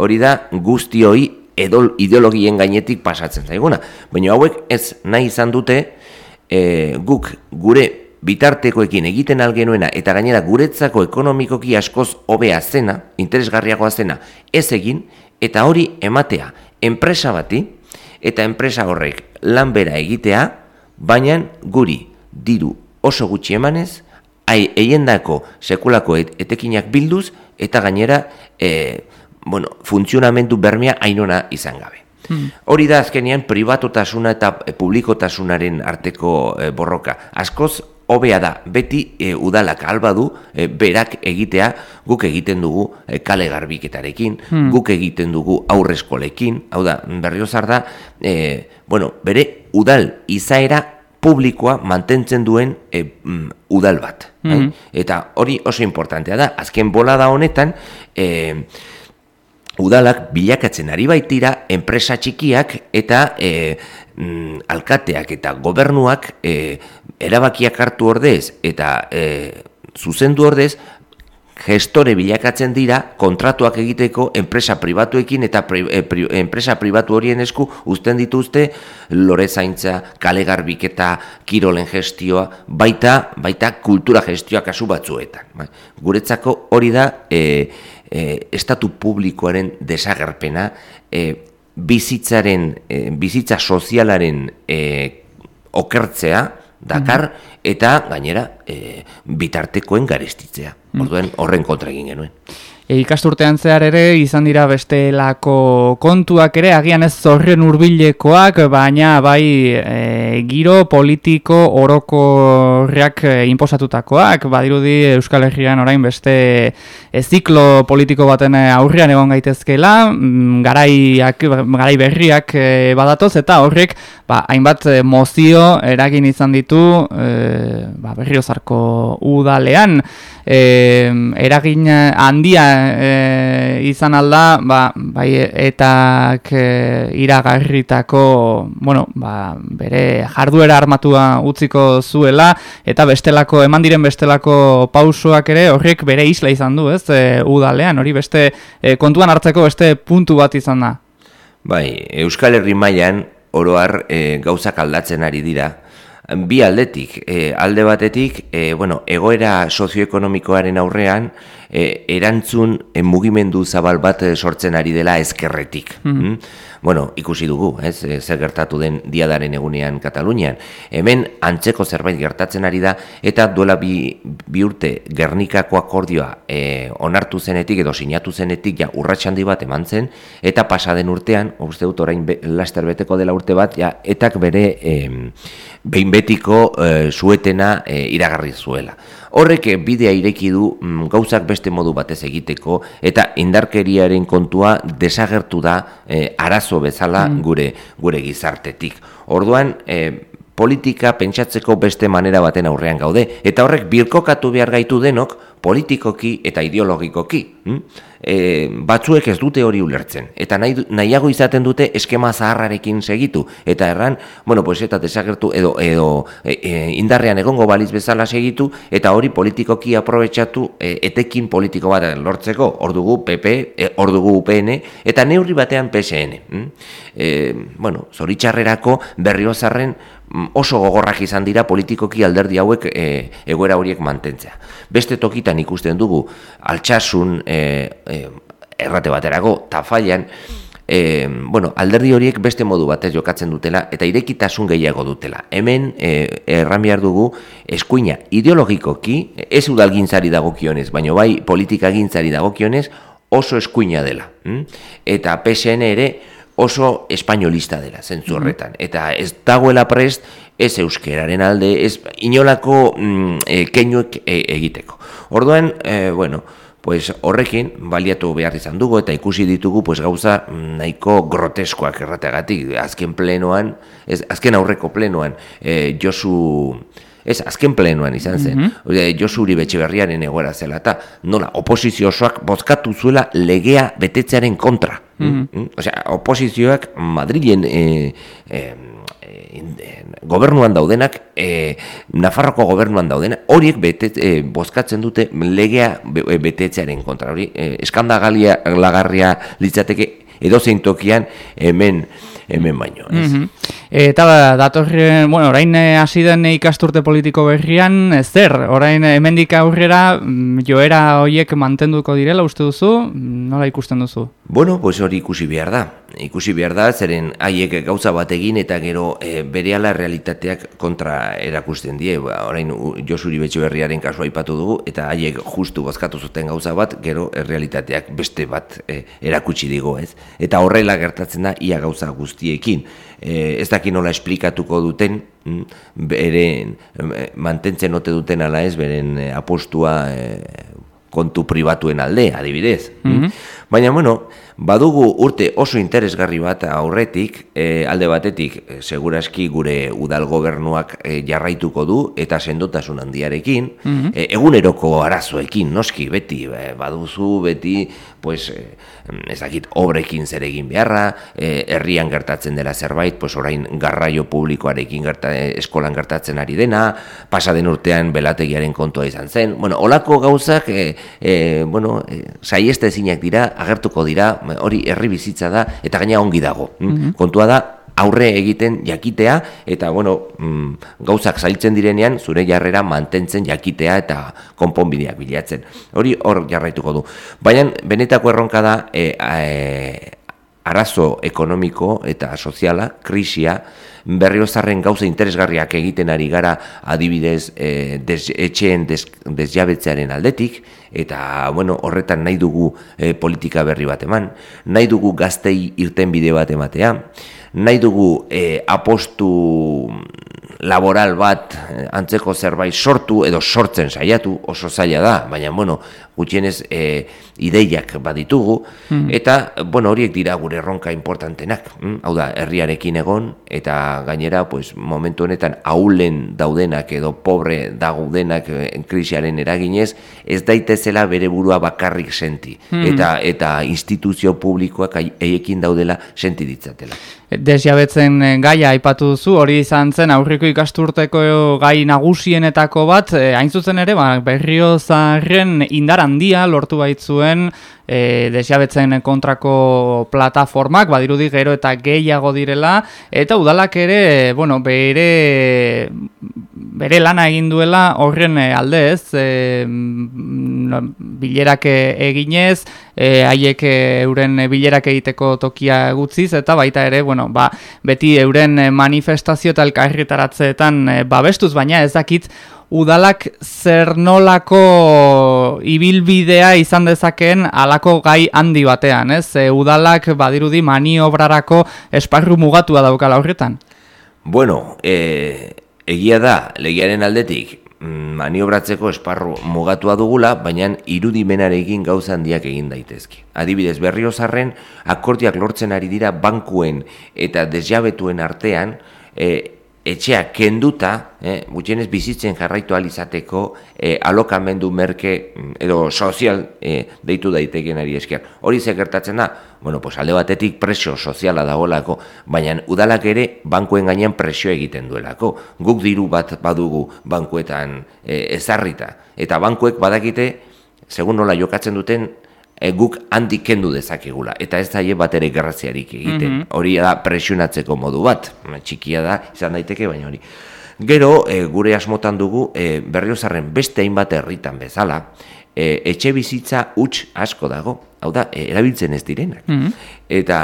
Hori da guztioi edol ideologien gainetik pasatzen zaiguna. Baina hauek ez nahi izan dute e, guk gure bitartekoekin egiten algenuena eta gainera guretzako ekonomikoki askoz hobea zena, interesgarriagoa zena, ez egin eta hori ematea enpresa bati eta enpresa horrek lan bera egitea, baina guri diru oso gutxi emanez, ai eiendako sekulako et- etekinak bilduz eta gainera e, bueno, funtzionamendu bermea ainona izan gabe. Hori da azkenean pribatotasuna eta e, publikotasunaren arteko e, borroka. Askoz hobea da, beti e, udalak albadu e, berak egitea guk egiten dugu e, kale garbiketarekin, guk egiten dugu aurreskolekin, hau da, berriozar da, e, bueno, bere udal izaera publikoa mantentzen duen e, mm, udal bat. bai? Eta hori oso importantea da, azken bolada honetan, e, udalak bilakatzen ari baitira enpresa txikiak eta e, mm, alkateak eta gobernuak e, erabakiak hartu ordez eta e, zuzendu ordez gestore bilakatzen dira kontratuak egiteko enpresa pribatuekin eta pri, e, pri, enpresa pribatu horien esku uzten dituzte lorezaintza, kale garbiketa, kirolen gestioa, baita baita kultura gestioa kasu batzuetan. Bai. Guretzako hori da e, e, estatu publikoaren desagerpena, e, bizitzaren, e, bizitza sozialaren e, okertzea, dakar, eta gainera e, bitartekoen garestitzea. Orduan horren kontra egin genuen. E, ikasturtean zehar ere izan dira bestelako kontuak ere, agian ez zorren hurbilekoak, baina bai e, giro politiko orokorrak e, inposatutakoak, badirudi Euskal Herrian orain beste e, ziklo politiko baten e, aurrean egon gaitezkela, mm, garaiak, garai berriak e, badatoz, eta horrek ba, hainbat e, mozio eragin izan ditu e, ba, berriozarko udalean. E, eragin handia e, izan alda, ba, bai etak e, iragarritako, bueno, ba, bere jarduera armatua utziko zuela, eta bestelako, eman diren bestelako pausoak ere, horrek bere isla izan du, ez, e, udalean, hori beste e, kontuan hartzeko beste puntu bat izan da. Bai, Euskal Herri mailan oroar e, gauzak aldatzen ari dira. Bi aldetik, e, alde batetik, e, bueno, egoera sozioekonomikoaren aurrean, e, erantzun e, mugimendu zabal bat e, sortzen ari dela ezkerretik. Mm Bueno, ikusi dugu, ez, e, zer gertatu den diadaren egunean Katalunian. Hemen antzeko zerbait gertatzen ari da, eta duela bi, bi urte Gernikako akordioa e, onartu zenetik edo sinatu zenetik ja urratxandi bat eman zen, eta pasaden urtean, uste dut orain be, laster beteko dela urte bat, ja, etak bere e, behin betiko e, suetena e, iragarri zuela. Horrek eh, bidea ireki du mm, gauzak beste modu batez egiteko eta indarkeriaren kontua desagertu da eh, arazo bezala gure gure gizartetik. Orduan eh, politika pentsatzeko beste manera baten aurrean gaude eta horrek birkokatu behar gaitu denok politikoki eta ideologikoki. Hm? E, batzuek ez dute hori ulertzen eta nahi, nahiago izaten dute eskema zaharrarekin segitu eta erran, bueno, pues eta desagertu edo, edo e, e, indarrean egongo baliz bezala segitu eta hori politikoki aprobetsatu e, etekin politiko bat lortzeko hor dugu PP, e, hor dugu UPN eta neurri batean PSN. Hm? E, bueno, zoritxarrerako berriozarren oso gogorrak izan dira politikoki alderdi hauek e, egoera horiek mantentzea. Beste tokitan ikusten dugu altxasun e, e, errate baterako tafailan, e, bueno, alderdi horiek beste modu batez jokatzen dutela eta irekitasun gehiago dutela. Hemen e, erran behar dugu eskuina ideologikoki, ez udalgintzari dagokionez, baino bai politikagintzari dagokionez, oso eskuina dela. hm? Eta PSN ere oso espainolista dela, zentzu horretan. Eta ez dagoela prest, ez euskeraren alde, ez inolako mm, e, keinuek e, egiteko. Orduan, e, bueno, pues horrekin baliatu behar izan dugu eta ikusi ditugu pues gauza mm, nahiko groteskoak errateagatik azken plenoan, ez, azken aurreko plenoan, e, Josu Ez, azken plenoan izan zen. Mm -hmm. Josu Uribe Etxeberriaren egoera zela eta nola, oposizio osoak bozkatu zuela legea betetzearen kontra. Mm -hmm. Osea, oposizioak Madrilen e, e, gobernuan daudenak, e, Nafarroko gobernuan daudenak, horiek bete, e, bozkatzen dute legea be- betetzearen kontra. Hori, e, eskandagalia lagarria litzateke edozein tokian hemen hemen baino, ez? Mhm. Eta datorren, bueno, orain eh, hasi den ikasturte politiko berrian, eh, zer, orain eh, hemendik aurrera mm, joera hoiek mantenduko direla uste duzu, Mm, nola ikusten duzu? Bueno, pues hori ikusi behar da. Ikusi behar da, zeren haiek gauza bat egin eta gero e, berehala realitateak kontra erakusten die. Ba, orain Josuri Betxeberriaren kasua aipatu dugu eta haiek justu bozkatu zuten gauza bat, gero errealitateak beste bat e, erakutsi digo, ez? Eta horrela gertatzen da ia gauza guztiekin. E, ez daki nola esplikatuko duten, mm, beren e, mantentzen ote duten ala ez, beren e, apostua e, kontu pribatuen alde, adibidez. mm? Baina, bueno, badugu urte oso interesgarri bat aurretik, e, alde batetik, e, seguraski gure udal gobernuak e, jarraituko du, eta sendotasun handiarekin, e, eguneroko arazoekin, noski, beti, e, baduzu, beti, pues, e, ez dakit, obrekin zer egin beharra, e, herrian gertatzen dela zerbait, pues orain garraio publikoarekin gerta, eskolan gertatzen ari dena, pasaden urtean belategiaren kontua izan zen, bueno, olako gauzak, e, e, bueno, e, saieste ezinak dira, agertuko dira, hori herri bizitza da, eta gaina ongi dago. mm? Kontua da, aurre egiten jakitea eta bueno, mm, gauzak zailtzen direnean zure jarrera mantentzen jakitea eta konponbideak bilatzen. Hori hor jarraituko du. Baina benetako erronka da e, e, arazo ekonomiko eta soziala, krisia, berriozarren gauza interesgarriak egiten ari gara adibidez e, des, etxeen des, desjabetzearen aldetik, eta bueno, horretan nahi dugu e, politika berri bat eman, nahi dugu gaztei irten bide bat ematea, nahi dugu e, apostu laboral bat eh, antzeko zerbait sortu edo sortzen saiatu oso zaila da, baina bueno, gutxienez e, ideiak baditugu eta bueno, horiek dira gure erronka importantenak. mm? Hau da, herriarekin egon eta gainera pues momentu honetan ahulen daudenak edo pobre daudenak eh, krisiaren eraginez ez daitezela bere burua bakarrik senti eta eta instituzio publikoak ai- haiekin daudela senti ditzatela. Desjabetzen eh, gaia aipatu duzu, hori izan zen aurreko ikasturteko gai nagusienetako bat, eh, hain zuzen ere, ba, berriozarren indar handia lortu baitzuen e, desjabetzen kontrako plataformak, badirudi gero eta gehiago direla, eta udalak ere, bueno, bere, bere lana egin duela horren alde ez, e, bilerak eginez, e, haiek euren bilerak egiteko tokia gutziz, eta baita ere, bueno, ba, beti euren manifestazio eta elkarritaratzeetan eh, babestuz, baina ez dakit udalak zer nolako ibilbidea izan dezakeen alako gai handi batean, ez? E, udalak badirudi maniobrarako esparru mugatua daukala horretan. Bueno, e, egia da, legiaren aldetik, mm, maniobratzeko esparru mugatua dugula, baina irudimenarekin gauza handiak egin daitezke. Adibidez, berriozarren akordiak lortzen ari dira bankuen eta desjabetuen artean, e, etxea kenduta, eh, gutxienez bizitzen jarraitu ahal izateko eh, alokamendu merke mm, edo sozial eh, deitu daiteken ari esker. Hori ze gertatzen da, bueno, pues alde batetik presio soziala dagoelako, baina udalak ere bankuen gainean presio egiten duelako. Guk diru bat badugu bankuetan eh, ezarrita, eta bankuek badakite, segun nola jokatzen duten, e, guk handik kendu dezakegula, eta ez zaie bat ere garraziarik egiten. Hori da presionatzeko modu bat, txikia da, izan daiteke, baina hori. Gero, e, gure asmotan dugu, e, berriozarren beste hainbat herritan bezala, e, etxe bizitza huts asko dago, hau da, erabiltzen ez direnak. Eta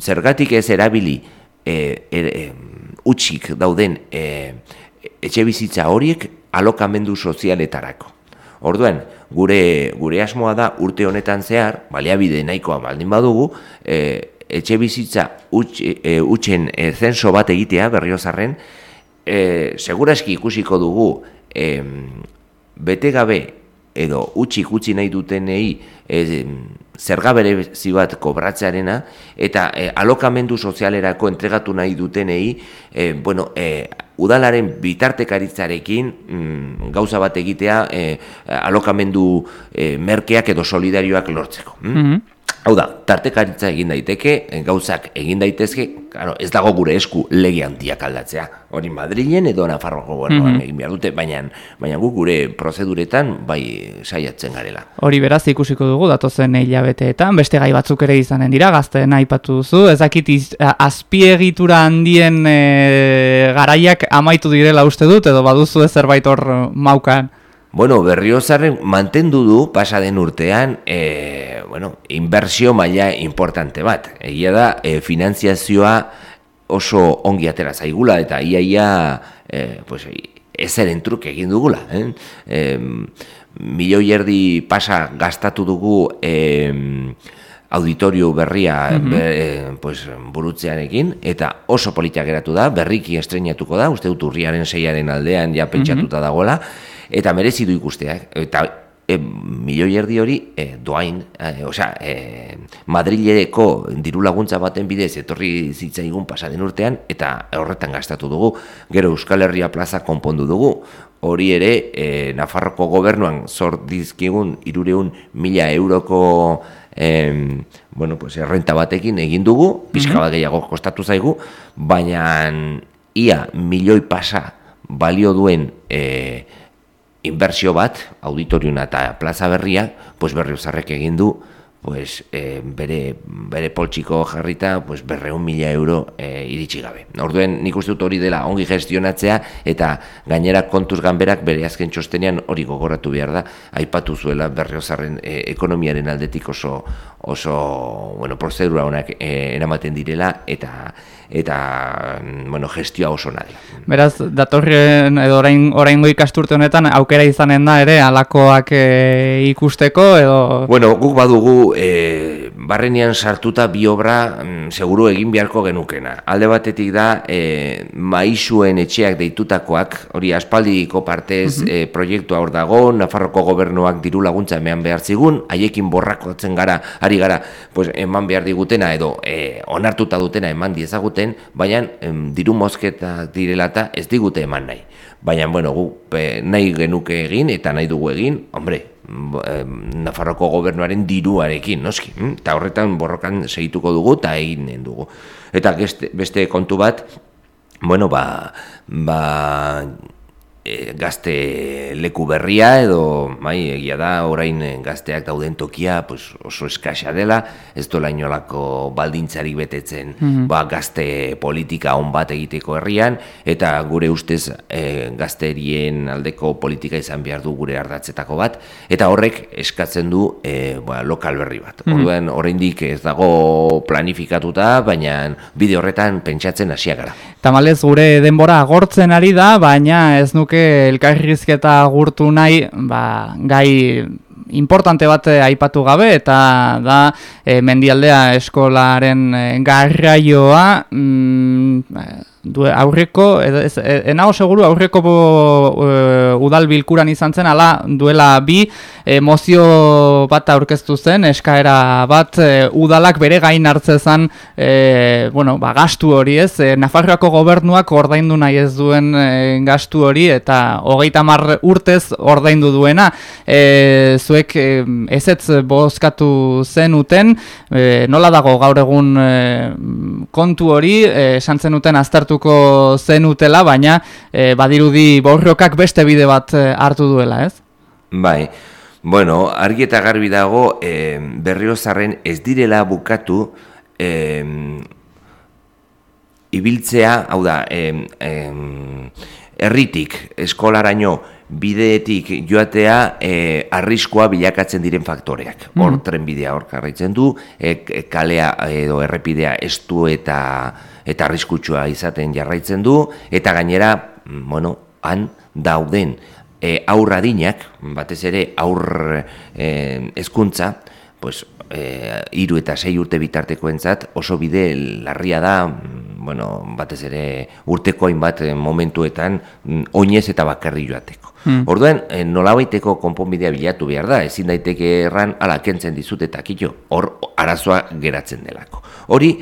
zergatik ez erabili e, er, e, hutsik dauden e, etxe bizitza horiek alokamendu sozialetarako. Orduan, gure, gure asmoa da urte honetan zehar, baliabide nahikoa baldin badugu, e, etxe bizitza huts, e, hutsen e, zenso bat egitea berriozarren, e, seguraski ikusiko dugu e, bete gabe edo utxik utzi nahi dutenei e, zerga bat kobratzearena eta e, alokamendu sozialerako entregatu nahi dutenei e, bueno, e, udalaren bitartekaritzarekin mm, gauza bat egitea e, alokamendu e, merkeak edo solidarioak lortzeko. Mm? Hau da, tartekaritza egin daiteke, eh, gauzak egin daitezke, claro, ez dago gure esku lege handiak aldatzea. Hori Madrilen edo Nafarroko gobernuan egin behar dute, baina, baina guk gure prozeduretan bai saiatzen garela. Hori beraz ikusiko dugu datozen hilabeteetan, beste gai batzuk ere izanen dira, gazteen aipatu duzu, ez dakit azpiegitura handien e, garaiak amaitu direla uste dut, edo baduzu zerbait hor maukan. Bueno, berriozarren mantendu du pasa den urtean e, bueno, inbertsio maila importante bat. Egia da, e, finanziazioa oso ongi atera zaigula eta iaia e, pues, ezeren truk egin dugula. Eh? E, milioi erdi pasa gastatu dugu e, auditorio berria be, e, pues, burutzearekin, eta oso politia geratu da, berriki estrenatuko da, uste dut urriaren seiaren aldean ja pentsatuta dagoela, eta merezi du ikustea, eta e, milioi erdi hori e, doain, e, osea, e, Madrileko diru laguntza baten bidez etorri zitzaigun pasaden urtean, eta horretan gastatu dugu, gero Euskal Herria plaza konpondu dugu, hori ere, e, Nafarroko gobernuan zor dizkigun irureun mila euroko em, bueno, pues, errenta batekin egin dugu, pixka bat gehiago kostatu zaigu, baina ia milioi pasa balio duen e, inbertsio bat, auditoriuna eta plaza berria, pues berriozarrek egin du, pues, e, bere, bere poltsiko jarrita pues, berreun mila euro e, iritsi gabe. Orduen nik uste dut hori dela ongi gestionatzea eta gainera kontuz ganberak bere azken txostenean hori gogoratu behar da, aipatu zuela berriozarren e, ekonomiaren aldetik oso oso bueno, prozedura honak e, eramaten direla eta eta mm, bueno, gestioa oso nahi. Beraz, datorren edo orain oraingo ikasturte honetan aukera izanen da ere alakoak e, ikusteko edo Bueno, guk badugu e, barrenean sartuta bi obra mm, seguru egin beharko genukena. Alde batetik da e, maizuen etxeak deitutakoak, hori aspaldiko partez e, proiektua hor dago, Nafarroko gobernuak diru laguntza eman behar zigun, haiekin borrakotzen gara, ari gara, pues, eman behar digutena edo e, onartuta dutena eman diezaguten, baina em, diru mozketa direlata ez digute eman nahi. Baina, bueno, gu pe, nahi genuke egin eta nahi dugu egin, hombre, Nafarroko gobernuaren diruarekin, noski. Eta horretan borrokan segituko dugu eta eginen dugu. Eta geste, beste kontu bat, bueno, ba, ba e, gazte leku berria edo bai, egia da orain eh, gazteak dauden tokia pues, oso eskasa dela, ez dola inolako baldintzarik betetzen ba, gazte politika on bat egiteko herrian, eta gure ustez e, gazterien aldeko politika izan behar du gure ardatzetako bat, eta horrek eskatzen du e, ba, lokal berri bat. Orduan, oraindik ez dago planifikatuta, baina bide horretan pentsatzen hasia gara. Tamalez gure denbora agortzen ari da, baina ez nuke elkarrizketa gurtu nahi, ba, gai importante bat eh, aipatu gabe eta da eh, mendialdea eskolaren eh, garraioa mm, du, aurreko, ez, e, enago seguru aurreko bo, e, udal bilkuran izan zen, ala duela bi e, mozio bat aurkeztu zen, eskaera bat e, udalak bere gain hartzezan e, bueno, ba, gastu hori ez, e, Nafarroako gobernuak ordaindu nahi ez duen e, gastu hori eta hogeita mar urtez ordaindu duena, e, zuek e, ezetz bozkatu zenuten, e, nola dago gaur egun e, kontu hori, e, esan zenuten aztertuko zenutela, baina e, badirudi borrokak beste bide bat e, hartu duela, ez? Bai, bueno, argi eta garbi dago e, berriozarren ez direla bukatu e, ibiltzea, hau da, e, e, erritik, eskolaraino, bideetik joatea e, arriskoa bilakatzen diren faktoreak. Hor trenbidea hor jarraitzen du, e, kalea edo errepidea estu eta eta arriskutsua izaten jarraitzen du, eta gainera, mm, bueno, han dauden e, aurradinak, batez ere aur e, hezkuntza, pues, e, iru eta sei urte bitartekoentzat oso bide larria da, mm, bueno, batez ere urteko hainbat momentuetan mm, oinez eta bakarri joateko. Orduan, e, nolabaiteko konponbidea bilatu behar da, ezin daiteke erran ala kentzen dizut eta kito, hor arazoa geratzen delako. Hori,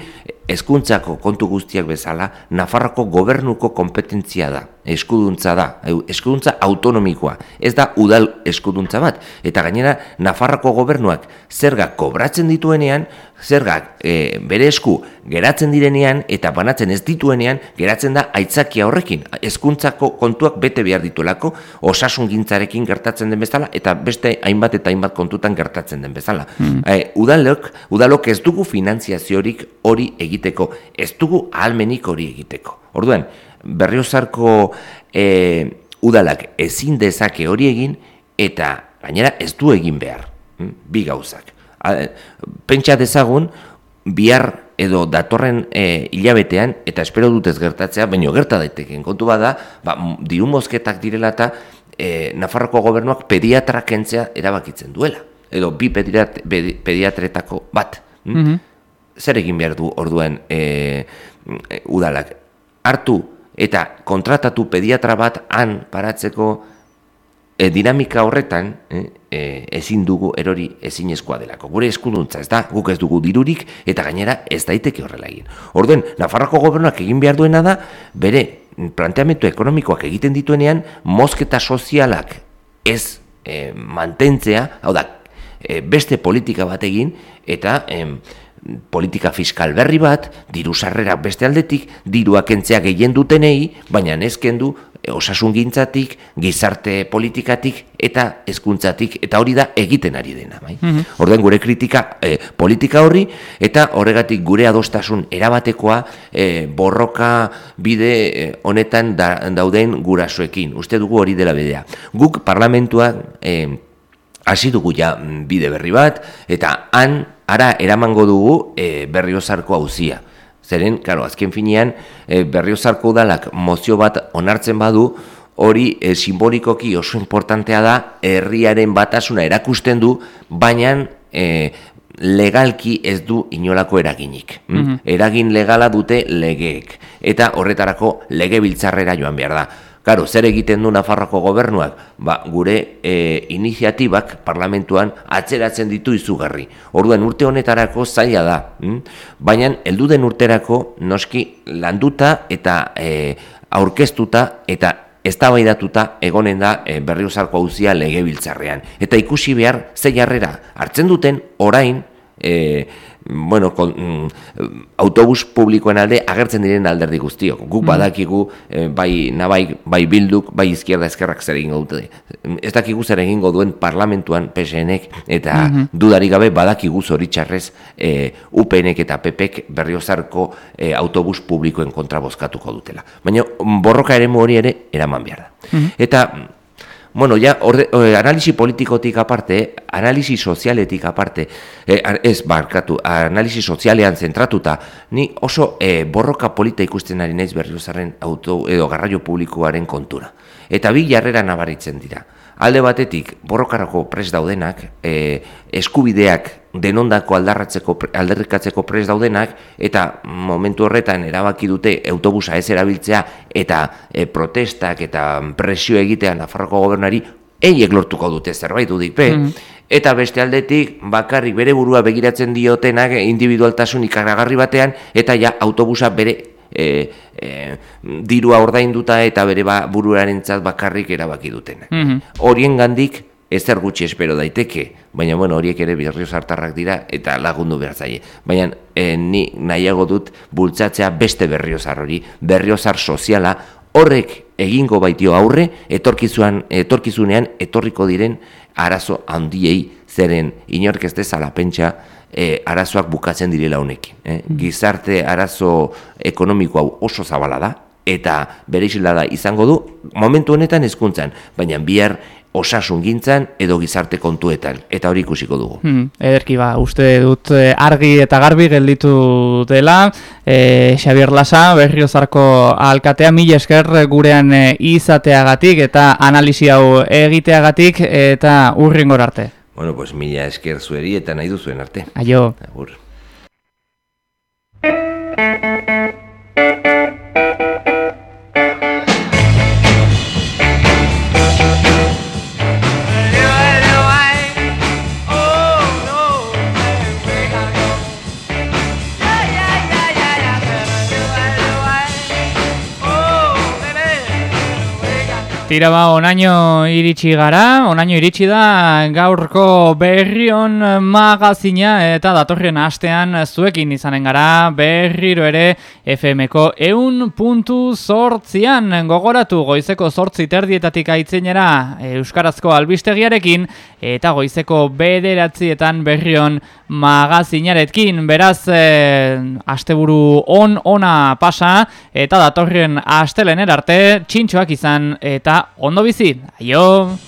hezkuntzako kontu guztiak bezala, Nafarroko gobernuko kompetentzia da, eskuduntza da, eskuduntza autonomikoa, ez da udal eskuduntza bat. Eta gainera, Nafarroko gobernuak zergak kobratzen dituenean, zergak e, bere esku geratzen direnean eta banatzen ez dituenean, geratzen da aitzakia horrekin. Hezkuntzako kontuak bete behar dituelako, osasun gintzarekin gertatzen den bezala, eta beste hainbat eta hainbat kontutan gertatzen den bezala. E, udalok, udalok ez dugu finantziaziorik hori egiteko, ez dugu ahalmenik hori egiteko. Orduan, berriozarko e, udalak ezin dezake hori egin, eta gainera ez du egin behar, mm, bi gauzak. Pentsa dezagun, bihar edo datorren e, hilabetean, eta espero dut ez gertatzea, baino gerta daiteken kontu bada, ba, diru mozketak direla eta e, Nafarroko gobernuak pediatra kentzea erabakitzen duela. Edo bi pediat, pedi- pediatretako bat. mm? Zer egin behar du orduan e, e, udalak? Hartu eta kontratatu pediatra bat han paratzeko e, dinamika horretan e, e, ezin dugu erori ezinezkoa delako. Gure eskuduntza ez da, guk ez dugu dirurik eta gainera ez daiteke horrela egin. Orduen, Nafarroko gobernuak egin behar duena da, bere planteamendu ekonomikoak egiten dituenean, mozketa sozialak ez e, mantentzea, hau da, e, beste politika bat egin eta em, politika fiskal berri bat, diru sarrerak beste aldetik, dirua kentzea gehien dutenei, baina ez kendu e, osasungintzatik, gizarte politikatik eta hezkuntzatik eta hori da egiten ari dena, bai. Orduan gure kritika e, politika horri eta horregatik gure adostasun erabatekoa e, borroka bide e, honetan da, dauden gurasoekin. Uste dugu hori dela bidea. Guk parlamentuak e, hasi dugu ja mm, bide berri bat, eta han ara eramango dugu e, berriozarko hauzia. Zeren, karo, azken finean, e, berriozarko udalak mozio bat onartzen badu, hori e, simbolikoki oso importantea da, herriaren batasuna erakusten du, baina e, legalki ez du inolako eraginik. mm? Eragin legala dute legeek, eta horretarako legebiltzarrera joan behar da. Karo, zer egiten du Nafarroko gobernuak? Ba, gure e, iniziatibak parlamentuan atzeratzen ditu izugarri. Orduan urte honetarako zaila da. Mm? Baina, elduden urterako noski landuta eta e, aurkeztuta eta eztabaidatuta egonen da e, berriozarko hauzia legebiltzarrean. Eta ikusi behar ze jarrera hartzen duten orain e, bueno, kon, mm, autobus publikoen alde agertzen diren alderdi guztiok. Guk badakigu e, bai nabai, bai bilduk, bai izquierda eskerrak zer egingo dute. Ez dakigu zer egingo duen parlamentuan PSNek eta dudarik gabe badakigu zoritxarrez e, UPNek eta PPek berriozarko e, autobus publikoen kontra bozkatuko dutela. Baina mm, borroka ere hori ere eraman behar da. Eta Bueno, ja, orde, eh, analisi politikotik aparte, analisi sozialetik aparte, eh, ez barkatu, analisi sozialean zentratuta, ni oso eh, borroka polita ikusten ari naiz berriozaren auto edo garraio publikoaren kontura. Eta bi jarrera nabaritzen dira. Alde batetik, borrokarako pres daudenak, eh, eskubideak denondako aldarratzeko, aldarrikatzeko pres daudenak, eta momentu horretan erabaki dute autobusa ez erabiltzea, eta eh, protestak eta presio egitea Nafarroko gobernari, eiek lortuko dute zerbait dudikpe. Eta beste aldetik, bakarrik bere burua begiratzen diotenak individualtasun ikaragarri batean, eta ja autobusa bere e, e, dirua ordainduta eta bere ba, buruarentzat bakarrik erabaki dutenak. Mhm. Horien gandik ezer gutxi espero daiteke, baina bueno, horiek ere berriozartarrak dira eta lagundu behar zaie. Baina e, ni nahiago dut bultzatzea beste berriozar hori, berriozar soziala, horrek egingo baitio aurre, etorkizuan, etorkizunean etorriko diren arazo handiei zeren inork ez dezala pentsa e, arazoak bukatzen direla honekin. Eh? Gizarte arazo ekonomiko hau oso zabala da, eta bere da izango du, momentu honetan hezkuntzan, baina bihar osasun gintzan edo gizarte kontuetan, eta hori ikusiko dugu. Hmm, ederki ba, uste dut eh, argi eta garbi gelditu dela, e, Xabier Lasa, berriozarko alkatea, mila esker gurean izateagatik eta analisi hau egiteagatik eta urringor arte. Bueno, pues mila esker zueri eta nahi duzuen arte. Aio. Agur. Tira ba, onaino iritsi gara, onaino iritsi da gaurko berrion magazina eta datorren astean zuekin izanen gara. Berriro ere FMko eun puntu sortzian gogoratu goizeko sortzi terdietatik aitzinera Euskarazko albistegiarekin eta goizeko bederatzietan berrion magazinarekin. Beraz e, asteburu on ona pasa eta datorren astelener arte txintxoak izan eta ondo bizi. Aio!